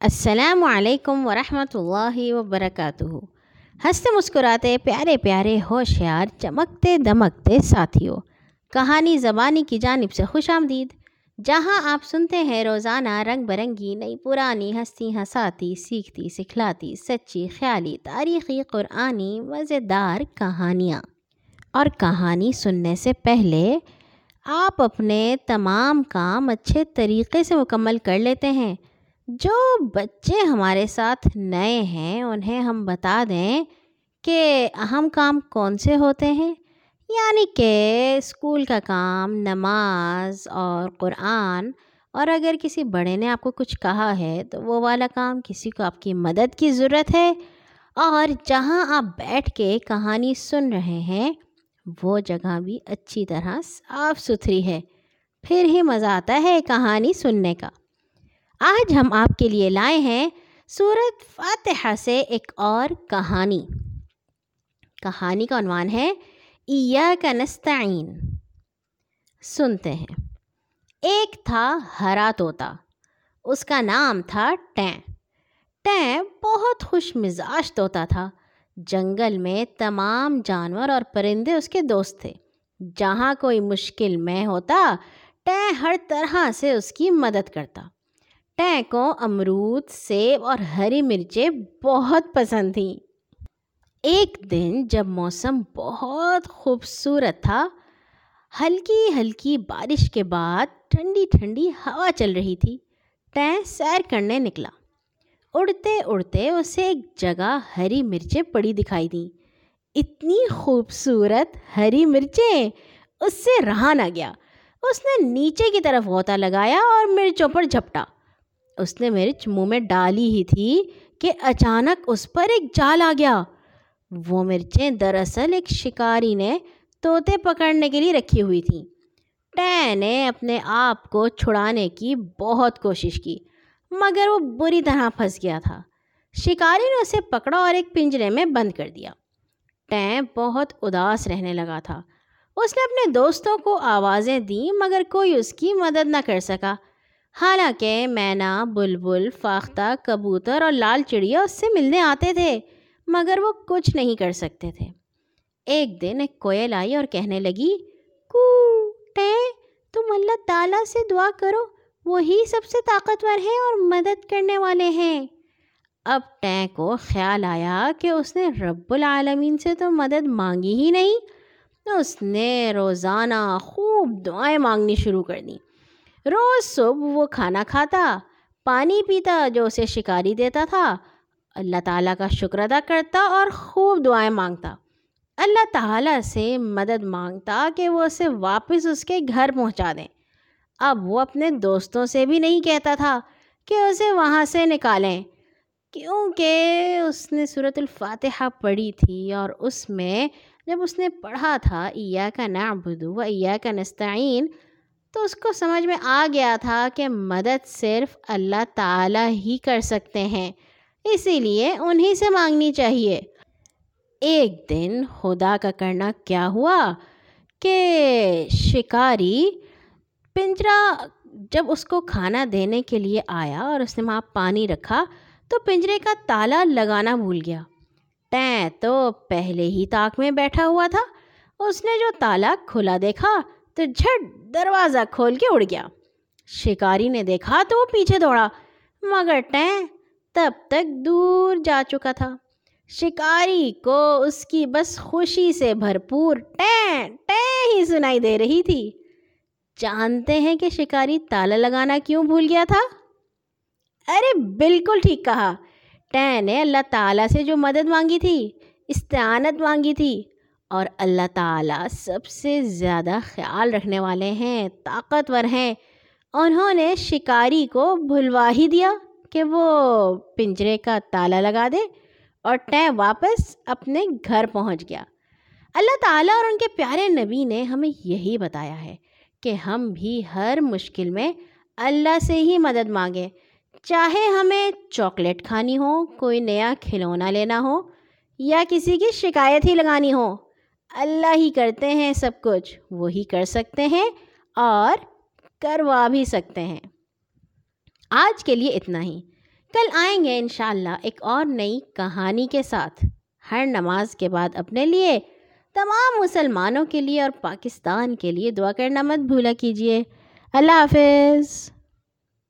السلام علیکم ورحمۃ اللہ وبرکاتہ۔ ہنستے مسکراتے پیارے پیارے ہوشیار، چمکتے دمکتے ساتھیوں۔ کہانی زبانی کی جانب سے خوش آمدید۔ جہاں آپ سنتے ہیں، روزانہ رنگ برنگی، نئی پرانی ہستی ہساتی سیکھتی، سکھلاتی، سچی، خیالی، تاریخی، قرآنی، مزیدار کہانیاں۔ اور کہانی سننے سے پہلے آپ اپنے تمام کام اچھے طریقے سے مکمل کر لیتے ہیں۔ جو بچے ہمارے ساتھ نئے ہیں، انہیں ہم بتا دیں کہ اہم کام کون سے ہوتے ہیں۔ یعنی کہ اسکول کا کام، نماز اور قرآن۔ اور اگر کسی بڑے نے آپ کو کچھ کہا ہے، تو وہ والا کام کسی کو آپ کی مدد کی ضرورت ہے۔ اور جہاں آپ بیٹھ کے کہانی سن رہے ہیں، وہ جگہ بھی اچھی طرح صاف ستھری ہے۔ پھر ہی مزہ آتا ہے کہانی سننے کا۔ آج ہم آپ کے لیے لائے ہیں سورت فاتحہ سے ایک اور کہانی۔ کہانی کا عنوان ہے ایا کا نستعین۔ سنتے ہیں۔ ایک تھا ہرا طوطا، اس کا نام تھا ٹین ٹین بہت خوش مزاج طوطا تھا۔ جنگل میں تمام جانور اور پرندے اس کے دوست تھے۔ جہاں کوئی مشکل میں ہوتا ٹین ہر طرح سے اس کی مدد کرتا۔ ٹین کو امرود، سیب اور ہری مرچیں بہت پسند تھیں۔ ایک دن جب موسم بہت خوبصورت تھا، ہلکی ہلکی بارش کے بعد ٹھنڈی ٹھنڈی ہوا چل رہی تھی۔ ٹین سیر کرنے نکلا۔ اڑتے اڑتے اسے ایک جگہ ہری مرچیں پڑی دکھائی دیں۔ اتنی خوبصورت ہری مرچیں! اس سے رہا نہ گیا۔ اس نے نیچے کی طرف غوطہ لگایا اور مرچوں پر جھپٹا۔ اس نے مرچ منہ میں ڈالی ہی تھی کہ اچانک اس پر ایک جال آ گیا۔ وہ مرچیں دراصل ایک شکاری نے طوطے پکڑنے کے لیے رکھی ہوئی تھیں۔ ٹے نے اپنے آپ کو چھڑانے کی بہت کوشش کی، مگر وہ بری طرح پھنس گیا تھا۔ شکاری نے اسے پکڑا اور ایک پنجرے میں بند کر دیا۔ ٹین بہت اداس رہنے لگا تھا۔ اس نے اپنے دوستوں کو آوازیں دیں مگر کوئی اس کی مدد نہ کر سکا۔ حالانکہ مینا، بلبل، فاختہ، کبوتر اور لال چڑیا اس سے ملنے آتے تھے، مگر وہ کچھ نہیں کر سکتے تھے۔ ایک دن ایک کوئل آئی اور کہنے لگی، کو، ٹے، تم اللہ تعالیٰ سے دعا کرو، وہی سب سے طاقتور ہیں اور مدد کرنے والے ہیں اب ٹیں کو خیال آیا کہ اس نے رب العالمین سے تو مدد مانگی ہی نہیں تو اس نے روزانہ خوب دعائیں مانگنی شروع کر دیں۔ روز صبح وہ کھانا کھاتا، پانی پیتا جو اسے شکاری دیتا تھا۔ اللہ تعالیٰ کا شکر ادا کرتا اور خوب دعائیں مانگتا۔ اللہ تعالیٰ سے مدد مانگتا کہ وہ اسے واپس اس کے گھر پہنچا دیں۔ اب وہ اپنے دوستوں سے بھی نہیں کہتا تھا کہ اسے وہاں سے نکالیں، کیونکہ اس نے صورت الفاتحہ پڑھی تھی اور اس میں جب اس نے پڑھا تھا ایا کا نعبدو و ایا کا نستعین تو اس کو سمجھ میں آ گیا تھا کہ مدد صرف اللہ تعالیٰ ہی کر سکتے ہیں، اسی لیے انہیں سے مانگنی چاہیے۔ ایک دن خدا کا کرنا کیا ہوا کہ شکاری پنجرا جب اس کو کھانا دینے کے لیے آیا اور اس نے وہاں پانی رکھا تو پنجرے کا تالا لگانا بھول گیا۔ ٹین تو پہلے ہی تاک میں بیٹھا ہوا تھا۔ اس نے جو تالا کھلا دیکھا تو جھٹ دروازہ کھول کے اڑ گیا۔ شکاری نے دیکھا تو وہ پیچھے دوڑا، مگر ٹین تب تک دور جا چکا تھا۔ شکاری کو اس کی بس خوشی سے بھرپور ٹین ٹین ہی سنائی دے رہی تھی۔ جانتے ہیں کہ شکاری تالا لگانا کیوں بھول گیا تھا؟ ارے بالکل ٹھیک کہا۔ ٹین نے اللہ تعالیٰ سے جو مدد مانگی تھی، استعانت مانگی تھی۔ اور اللہ تعالیٰ سب سے زیادہ خیال رکھنے والے ہیں، طاقتور ہیں۔ انہوں نے شکاری کو بھلوا ہی دیا کہ وہ پنجرے کا تالا لگا دے اور ٹین واپس اپنے گھر پہنچ گیا۔ اللہ تعالیٰ اور ان کے پیارے نبی نے ہمیں یہی بتایا ہے کہ ہم بھی ہر مشکل میں اللہ سے ہی مدد مانگیں۔ چاہے ہمیں چاکلیٹ کھانی ہو، کوئی نیا کھلونا لینا ہو یا کسی کی شکایت ہی لگانی ہو اللہ ہی کرتے ہیں سب کچھ، وہی کر سکتے ہیں اور کروا بھی سکتے ہیں۔ آج کے لیے اتنا ہی۔ کل آئیں گے انشاءاللہ ایک اور نئی کہانی کے ساتھ۔ ہر نماز کے بعد اپنے لیے، تمام مسلمانوں کے لیے اور پاکستان کے لیے دعا کرنا مت بھولا کیجیے اللہ حافظ۔